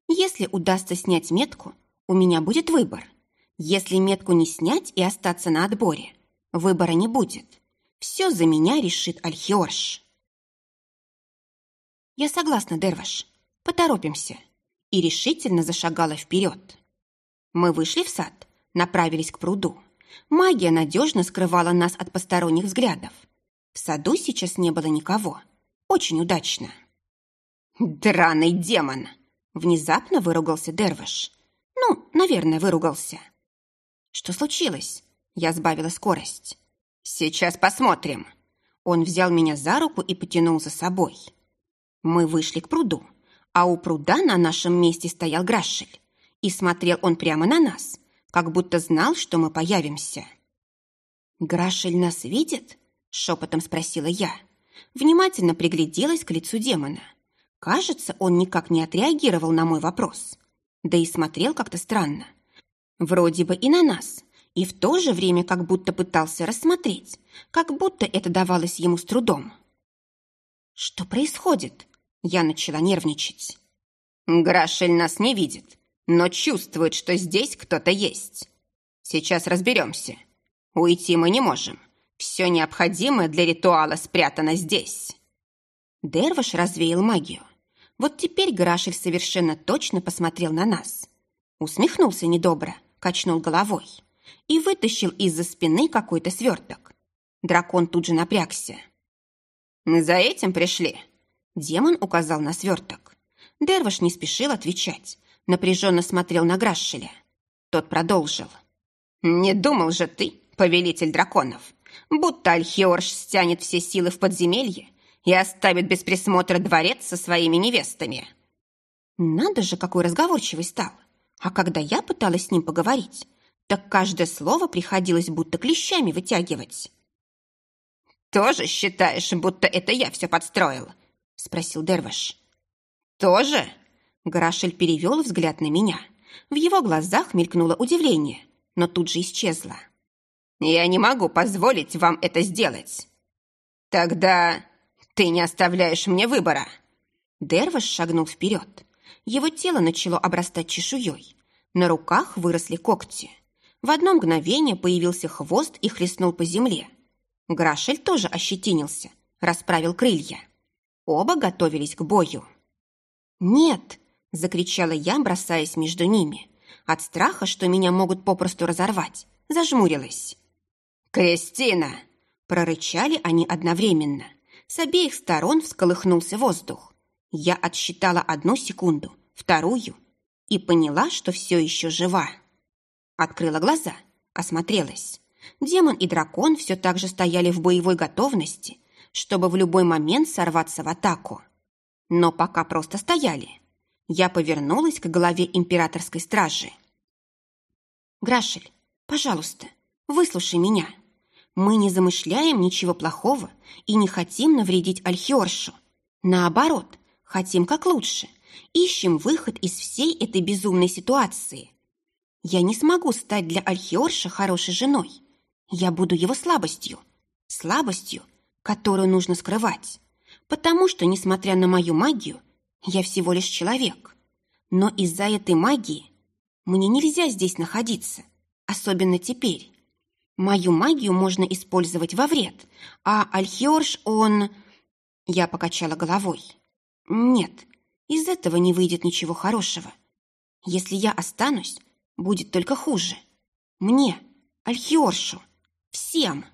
S1: Если удастся снять метку, у меня будет выбор. Если метку не снять и остаться на отборе, выбора не будет. Все за меня решит Альхиорш. Я согласна, Дерваш. Поторопимся. И решительно зашагала вперед. Мы вышли в сад, направились к пруду. Магия надежно скрывала нас от посторонних взглядов. В саду сейчас не было никого. Очень удачно.
S2: «Драный демон!»
S1: Внезапно выругался Дерваш. Ну, наверное, выругался. Что случилось? Я сбавила скорость.
S2: Сейчас посмотрим.
S1: Он взял меня за руку и потянул за собой. Мы вышли к пруду, а у пруда на нашем месте стоял Грашель. И смотрел он прямо на нас, как будто знал, что мы появимся. «Грашель нас видит?» — шепотом спросила я. Внимательно пригляделась к лицу демона. Кажется, он никак не отреагировал на мой вопрос да и смотрел как-то странно. Вроде бы и на нас, и в то же время как будто пытался рассмотреть, как будто это давалось ему с трудом. «Что происходит?» Я начала нервничать.
S2: «Грашель нас не видит, но чувствует, что здесь кто-то есть. Сейчас разберемся. Уйти мы не можем. Все необходимое для ритуала спрятано здесь».
S1: Дерваш развеял магию. Вот теперь Грашель совершенно точно посмотрел на нас. Усмехнулся недобро, качнул головой и вытащил из-за спины какой-то сверток. Дракон тут же напрягся.
S2: «За этим пришли?»
S1: Демон указал на сверток. Дерваш не спешил отвечать, напряженно смотрел на Грашеля. Тот продолжил.
S2: «Не думал же ты, повелитель драконов, будто Альхиорш стянет все силы в подземелье и оставит без присмотра дворец со своими невестами.
S1: Надо же, какой разговорчивый стал. А когда я пыталась с ним поговорить, так каждое слово приходилось будто клещами вытягивать.
S2: «Тоже считаешь, будто это я все подстроил?» — спросил Дерваш.
S1: «Тоже?» — Гарашель перевел взгляд на меня. В его глазах мелькнуло удивление, но тут же исчезло.
S2: «Я не могу позволить вам это сделать. Тогда «Ты не оставляешь мне выбора!»
S1: Дерваш шагнул вперед. Его тело начало обрастать чешуей. На руках выросли когти. В одно мгновение появился хвост и хлестнул по земле. Грашель тоже ощетинился, расправил крылья. Оба готовились к бою. «Нет!» – закричала я, бросаясь между ними. От страха, что меня могут попросту разорвать, зажмурилась.
S2: «Кристина!»
S1: – прорычали они одновременно. С обеих сторон всколыхнулся воздух. Я отсчитала одну секунду, вторую и поняла, что все еще жива. Открыла глаза, осмотрелась. Демон и дракон все так же стояли в боевой готовности, чтобы в любой момент сорваться в атаку. Но пока просто стояли. Я повернулась к голове императорской стражи. «Грашель, пожалуйста, выслушай меня. Мы не замышляем ничего плохого и не хотим навредить Альхиоршу. Наоборот, хотим как лучше. Ищем выход из всей этой безумной ситуации. Я не смогу стать для Альхиорша хорошей женой. Я буду его слабостью. Слабостью, которую нужно скрывать. Потому что, несмотря на мою магию, я всего лишь человек. Но из-за этой магии мне нельзя здесь находиться, особенно теперь. Мою магию можно использовать во вред, а Альхиорш, он... Я покачала головой. Нет, из этого не выйдет ничего хорошего. Если я останусь, будет только хуже. Мне, Альхиоршу, всем.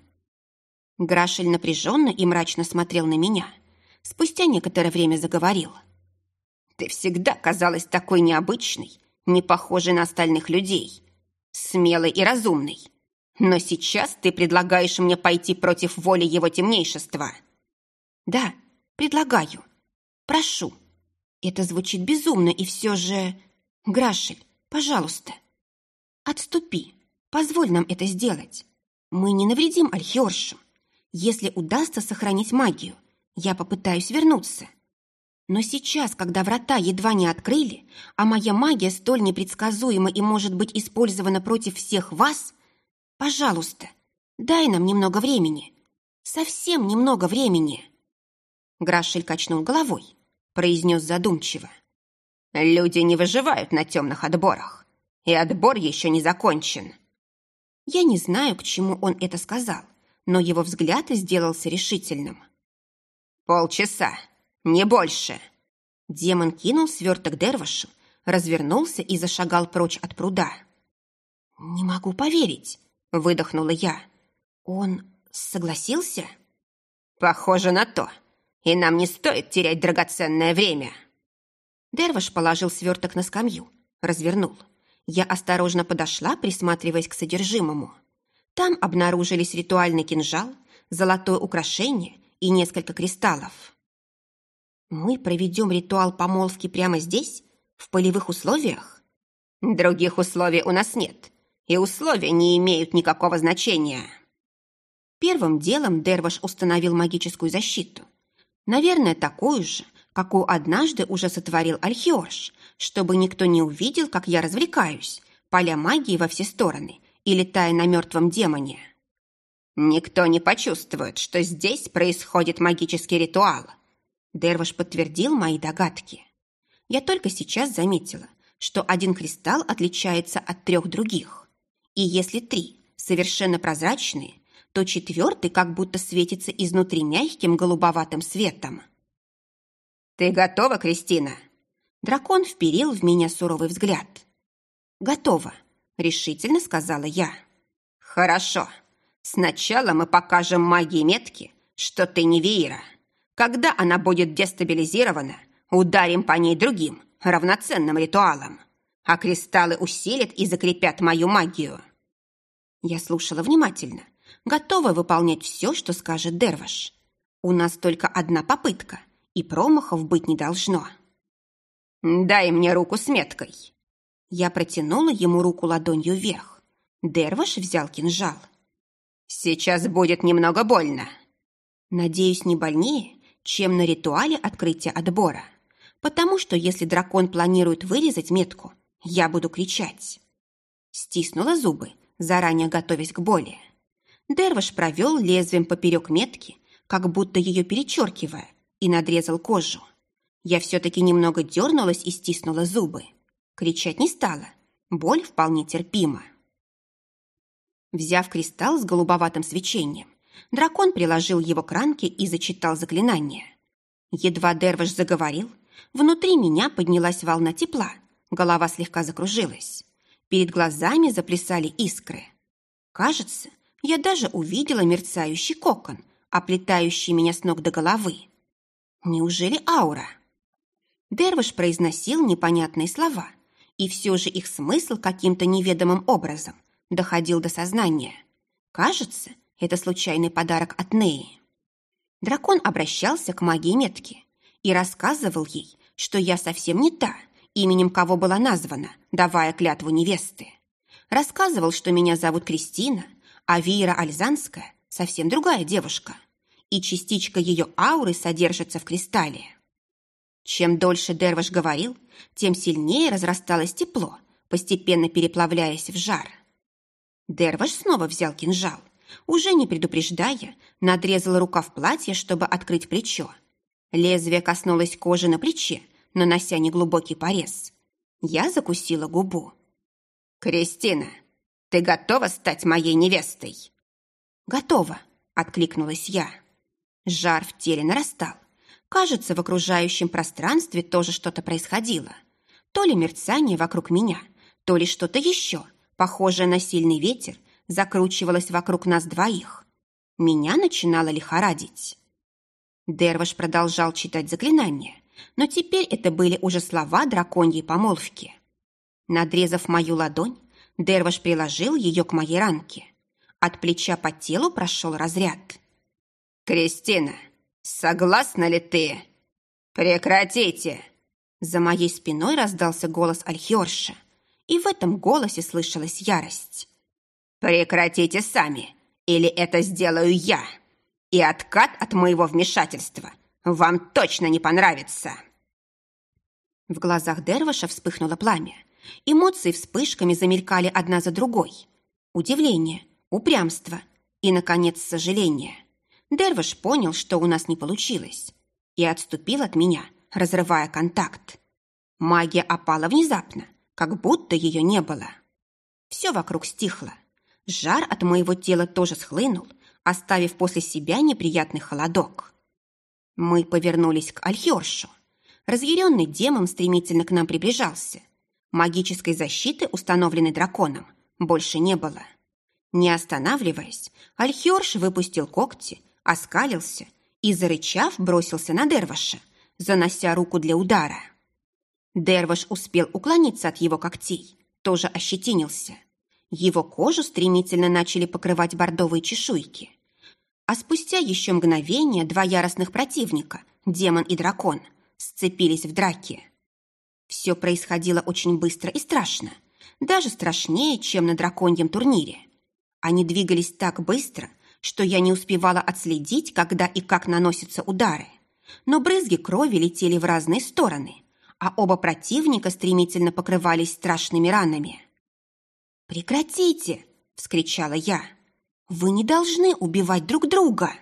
S1: Грашель напряженно и мрачно смотрел на меня. Спустя некоторое время заговорил.
S2: «Ты всегда казалась такой необычной, не похожей на остальных людей, смелой и разумной. Но сейчас ты предлагаешь мне пойти против воли его темнейшества».
S1: «Да, предлагаю. Прошу. Это звучит безумно, и все же... Грашель, пожалуйста, отступи. Позволь нам это сделать. Мы не навредим Альхиоршу. Если удастся сохранить магию, я попытаюсь вернуться. Но сейчас, когда врата едва не открыли, а моя магия столь непредсказуема и может быть использована против всех вас, пожалуйста, дай нам немного времени. Совсем немного времени. Грашель качнул головой, произнес задумчиво.
S2: Люди не выживают на темных отборах, и отбор еще не закончен.
S1: Я не знаю, к чему он это сказал, но его взгляд сделался решительным.
S2: «Полчаса, не больше!»
S1: Демон кинул сверток Дервашу, развернулся и зашагал прочь от пруда. «Не могу поверить», — выдохнула я. «Он согласился?»
S2: «Похоже на то. И нам не стоит терять драгоценное время».
S1: Дерваш положил сверток на скамью, развернул. Я осторожно подошла, присматриваясь к содержимому. Там обнаружились ритуальный кинжал, золотое украшение и несколько кристаллов. Мы проведем ритуал помолвки прямо здесь, в полевых условиях?
S2: Других условий у нас нет, и условия не имеют никакого значения.
S1: Первым делом Дерваш установил магическую защиту. Наверное, такую же, какую однажды уже сотворил Альхиорш, чтобы никто не увидел, как я развлекаюсь, поля магии во все стороны и летая на мертвом демоне.
S2: «Никто не почувствует, что здесь происходит магический ритуал»,
S1: Дерваш подтвердил мои догадки. Я только сейчас заметила, что один кристалл отличается от трех других. И если три совершенно прозрачные, то четвертый как будто светится изнутри мягким голубоватым светом.
S2: «Ты готова, Кристина?»
S1: Дракон вперил в меня суровый взгляд. «Готова», — решительно сказала я.
S2: «Хорошо. Сначала мы покажем магии метки, что ты не Веера. Когда она будет дестабилизирована, ударим по ней другим, равноценным ритуалом, а кристаллы усилят и закрепят мою магию».
S1: Я слушала внимательно, готова выполнять все, что скажет Дерваш. У нас только одна попытка, и промахов быть не должно.
S2: «Дай мне руку с меткой».
S1: Я протянула ему руку ладонью вверх. Дерваш взял кинжал.
S2: «Сейчас будет немного больно».
S1: Надеюсь, не больнее, чем на ритуале открытия отбора. Потому что если дракон планирует вырезать метку, я буду кричать. Стиснула зубы, заранее готовясь к боли. Дерваш провел лезвием поперек метки, как будто ее перечеркивая, и надрезал кожу. Я все-таки немного дернулась и стиснула зубы. Кричать не стала. Боль вполне терпима. Взяв кристалл с голубоватым свечением, дракон приложил его к ранке и зачитал заклинание. Едва Дерваш заговорил, внутри меня поднялась волна тепла, голова слегка закружилась. Перед глазами заплясали искры. Кажется, я даже увидела мерцающий кокон, оплетающий меня с ног до головы. Неужели аура? Дервиш произносил непонятные слова, и все же их смысл каким-то неведомым образом доходил до сознания. Кажется, это случайный подарок от Неи. Дракон обращался к магии метки и рассказывал ей, что я совсем не та, именем кого была названа, давая клятву невесты. Рассказывал, что меня зовут Кристина, а Вира Альзанская совсем другая девушка, и частичка ее ауры содержится в кристалле. Чем дольше Дерваш говорил, тем сильнее разрасталось тепло, постепенно переплавляясь в жар. Дерваш снова взял кинжал, уже не предупреждая, надрезал рукав платья, чтобы открыть плечо. Лезвие коснулось кожи на плече, нанося неглубокий порез. Я закусила губу.
S2: «Кристина, ты готова стать моей невестой?»
S1: «Готова», — откликнулась я. Жар в теле нарастал. Кажется, в окружающем пространстве тоже что-то происходило. То ли мерцание вокруг меня, то ли что-то еще, похожее на сильный ветер, закручивалось вокруг нас двоих. Меня начинало лихорадить. Дерваш продолжал читать заклинания, но теперь это были уже слова драконьей помолвки. Надрезав мою ладонь, Дерваш приложил ее к моей ранке. От плеча по телу прошел разряд.
S2: «Кристина, согласна ли ты?» «Прекратите!»
S1: За моей спиной раздался голос Альхиорша, и в этом голосе слышалась ярость.
S2: «Прекратите сами, или это сделаю я, и откат от моего вмешательства вам точно не понравится!»
S1: В глазах Дерваша вспыхнуло пламя. Эмоции вспышками замелькали одна за другой. Удивление, упрямство и, наконец, сожаление. Дерваш понял, что у нас не получилось, и отступил от меня, разрывая контакт. Магия опала внезапно, как будто ее не было. Все вокруг стихло. Жар от моего тела тоже схлынул, оставив после себя неприятный холодок. Мы повернулись к Альхершу. Разъяренный демон стремительно к нам приближался. Магической защиты, установленной драконом, больше не было. Не останавливаясь, Альхерш выпустил когти, оскалился и, зарычав, бросился на Дерваша, занося руку для удара. Дерваш успел уклониться от его когтей, тоже ощетинился. Его кожу стремительно начали покрывать бордовые чешуйки. А спустя еще мгновение два яростных противника, демон и дракон, сцепились в драке. Все происходило очень быстро и страшно, даже страшнее, чем на драконьем турнире. Они двигались так быстро, что я не успевала отследить, когда и как наносятся удары. Но брызги крови летели в разные стороны, а оба противника стремительно покрывались страшными ранами. «Прекратите!» – вскричала я. «Вы не должны убивать друг друга!»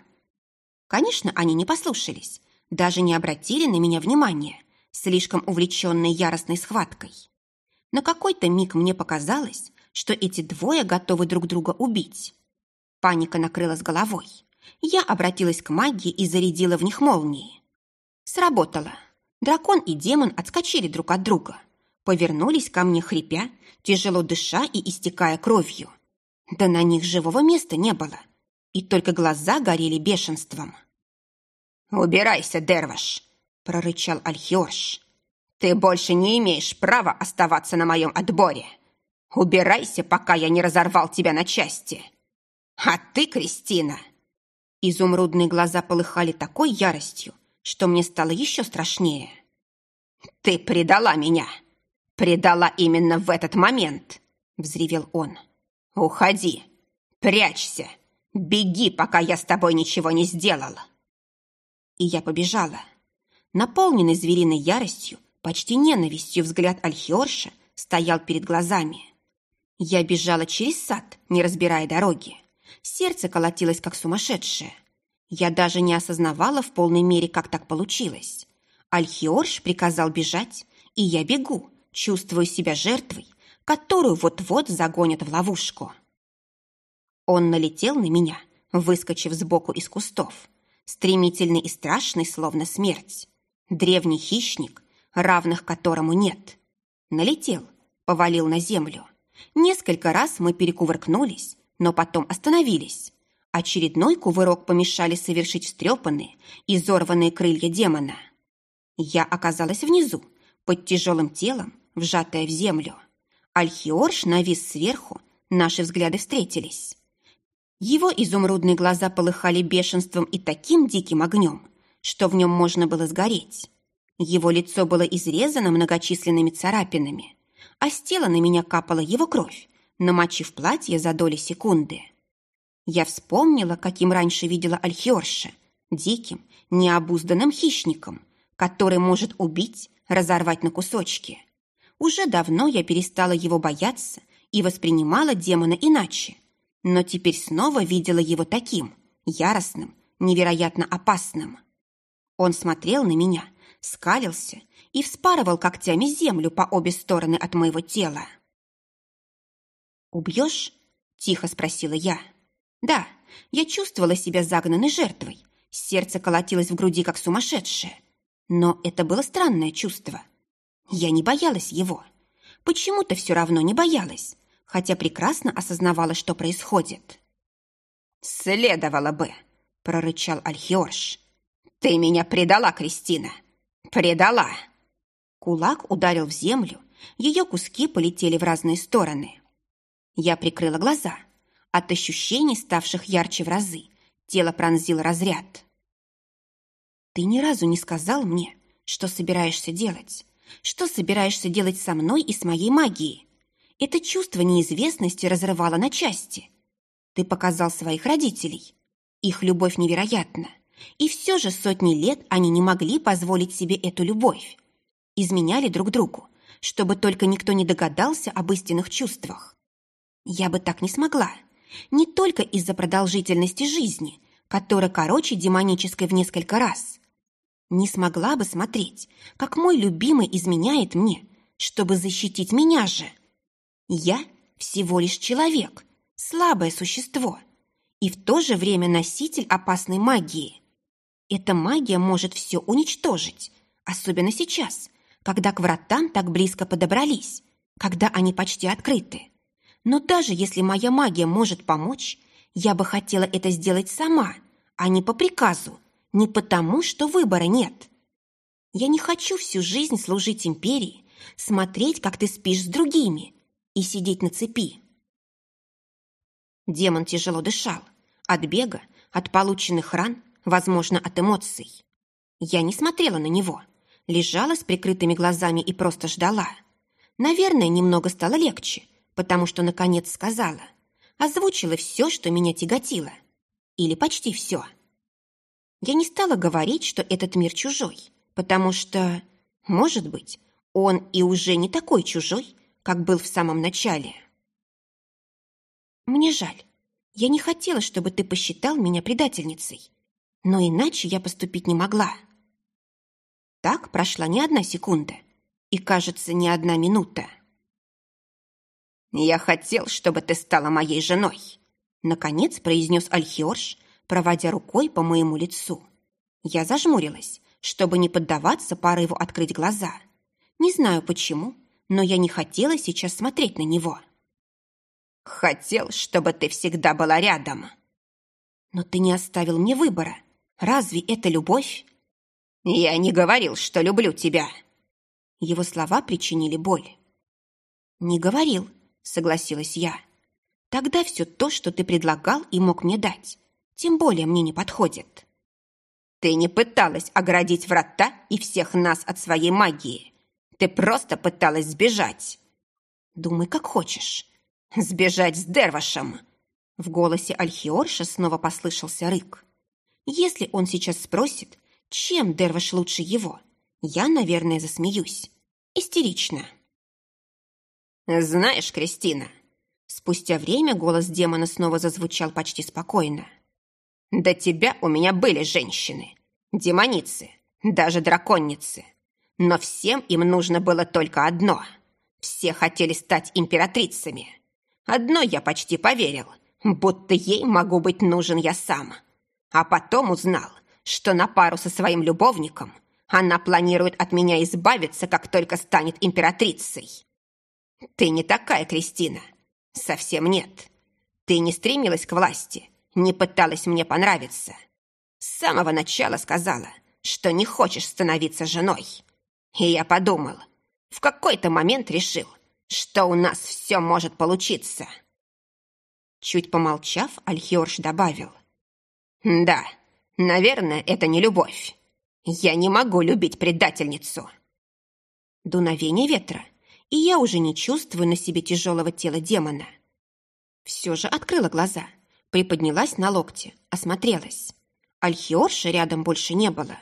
S1: Конечно, они не послушались, даже не обратили на меня внимания, слишком увлеченные яростной схваткой. На какой-то миг мне показалось, что эти двое готовы друг друга убить. Паника накрыла с головой. Я обратилась к магии и зарядила в них молнии. Сработало. Дракон и демон отскочили друг от друга. Повернулись ко мне, хрипя, тяжело дыша и истекая кровью. Да на них живого места не было. И только глаза горели бешенством.
S2: «Убирайся, Дерваш!» – прорычал Альхиорш. «Ты больше не имеешь права оставаться на моем отборе. Убирайся, пока я не разорвал тебя на части. А ты, Кристина!»
S1: Изумрудные глаза полыхали такой яростью, что мне стало еще страшнее.
S2: «Ты предала меня! Предала именно в этот момент!» — взревел он. «Уходи! Прячься! Беги, пока я с тобой ничего не сделал!»
S1: И я побежала. Наполненный звериной яростью, почти ненавистью взгляд Альхиорша стоял перед глазами. Я бежала через сад, не разбирая дороги. Сердце колотилось, как сумасшедшее. Я даже не осознавала в полной мере, как так получилось. Альхиорш приказал бежать, и я бегу, чувствую себя жертвой, которую вот-вот загонят в ловушку. Он налетел на меня, выскочив сбоку из кустов, стремительный и страшный, словно смерть. Древний хищник, равных которому нет. Налетел, повалил на землю. Несколько раз мы перекувыркнулись, но потом остановились. Очередной кувырок помешали совершить встрепанные, изорванные крылья демона. Я оказалась внизу, под тяжелым телом, вжатая в землю. Альхиорш навис сверху, наши взгляды встретились. Его изумрудные глаза полыхали бешенством и таким диким огнем, что в нем можно было сгореть. Его лицо было изрезано многочисленными царапинами, а с тела на меня капала его кровь, намочив платье за доли секунды. Я вспомнила, каким раньше видела Альхиорша, диким, необузданным хищником, который может убить, разорвать на кусочки. Уже давно я перестала его бояться и воспринимала демона иначе, но теперь снова видела его таким, яростным, невероятно опасным. Он смотрел на меня, скалился и вспарывал когтями землю по обе стороны от моего тела. «Убьешь?» – тихо спросила я. «Да, я чувствовала себя загнанной жертвой. Сердце колотилось в груди, как сумасшедшее. Но это было странное чувство. Я не боялась его. Почему-то все равно не боялась, хотя прекрасно осознавала, что происходит.
S2: «Следовало бы», — прорычал Альхиорш. «Ты меня предала, Кристина! Предала!»
S1: Кулак ударил в землю, ее куски полетели в разные стороны. Я прикрыла глаза. От ощущений, ставших ярче в разы, тело пронзил разряд. «Ты ни разу не сказал мне, что собираешься делать. Что собираешься делать со мной и с моей магией? Это чувство неизвестности разрывало на части. Ты показал своих родителей. Их любовь невероятна. И все же сотни лет они не могли позволить себе эту любовь. Изменяли друг другу, чтобы только никто не догадался об истинных чувствах. Я бы так не смогла. Не только из-за продолжительности жизни, которая короче демонической в несколько раз, не смогла бы смотреть, как мой любимый изменяет мне, чтобы защитить меня же. Я всего лишь человек, слабое существо, и в то же время носитель опасной магии. Эта магия может все уничтожить, особенно сейчас, когда к вратам так близко подобрались, когда они почти открыты. Но даже если моя магия может помочь, я бы хотела это сделать сама, а не по приказу, не потому, что выбора нет. Я не хочу всю жизнь служить империи, смотреть, как ты спишь с другими, и сидеть на цепи. Демон тяжело дышал. От бега, от полученных ран, возможно, от эмоций. Я не смотрела на него. Лежала с прикрытыми глазами и просто ждала. Наверное, немного стало легче, потому что, наконец, сказала. Озвучила все, что меня тяготило. Или почти все. Я не стала говорить, что этот мир чужой, потому что, может быть, он и уже не такой чужой, как был в самом начале. Мне жаль. Я не хотела, чтобы ты посчитал меня предательницей, но иначе я поступить не могла. Так прошла не одна секунда и, кажется, не одна минута.
S2: «Я хотел, чтобы ты стала моей женой»,
S1: наконец произнес Альхиорш, проводя рукой по моему лицу. Я зажмурилась, чтобы не поддаваться порыву открыть глаза. Не знаю почему, но я не хотела сейчас смотреть на него.
S2: «Хотел, чтобы ты всегда была рядом».
S1: «Но ты не оставил мне выбора. Разве это любовь?»
S2: «Я не говорил, что люблю тебя».
S1: Его слова причинили боль. «Не говорил», — согласилась я. «Тогда все то, что ты предлагал и мог мне дать, тем более мне не подходит.
S2: Ты не пыталась оградить врата и всех нас от своей магии. Ты просто пыталась сбежать.
S1: Думай, как хочешь.
S2: Сбежать с Дервашем.
S1: В голосе Альхиорша снова послышался рык. Если он сейчас спросит, чем Дерваш лучше его, я, наверное, засмеюсь. Истерично.
S2: Знаешь, Кристина,
S1: спустя время голос демона снова зазвучал почти спокойно.
S2: До тебя у меня были женщины, демоницы, даже драконницы. Но всем им нужно было только одно. Все хотели стать императрицами. Одно я почти поверил, будто ей могу быть нужен я сам. А потом узнал, что на пару со своим любовником она планирует от меня избавиться, как только станет императрицей. Ты не такая, Кристина. Совсем нет. Ты не стремилась к власти, не пыталась мне понравиться. С самого начала сказала, что не хочешь становиться женой. И я подумал, в какой-то момент решил, что у нас все может получиться.
S1: Чуть помолчав, Альхиорш добавил.
S2: Да, наверное, это не любовь. Я не могу любить предательницу.
S1: Дуновение ветра, и я уже не чувствую на себе тяжелого тела демона. Все же открыла глаза, приподнялась на локте, осмотрелась. Альхиорша рядом больше не было.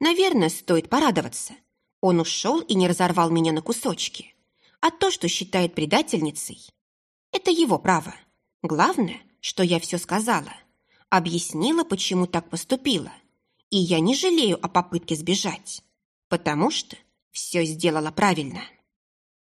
S1: Наверное, стоит порадоваться. Он ушел и не разорвал меня на кусочки. А то, что считает предательницей, это его право. Главное, что я все сказала. Объяснила, почему так поступила. И я не жалею о попытке сбежать, потому что все сделала правильно.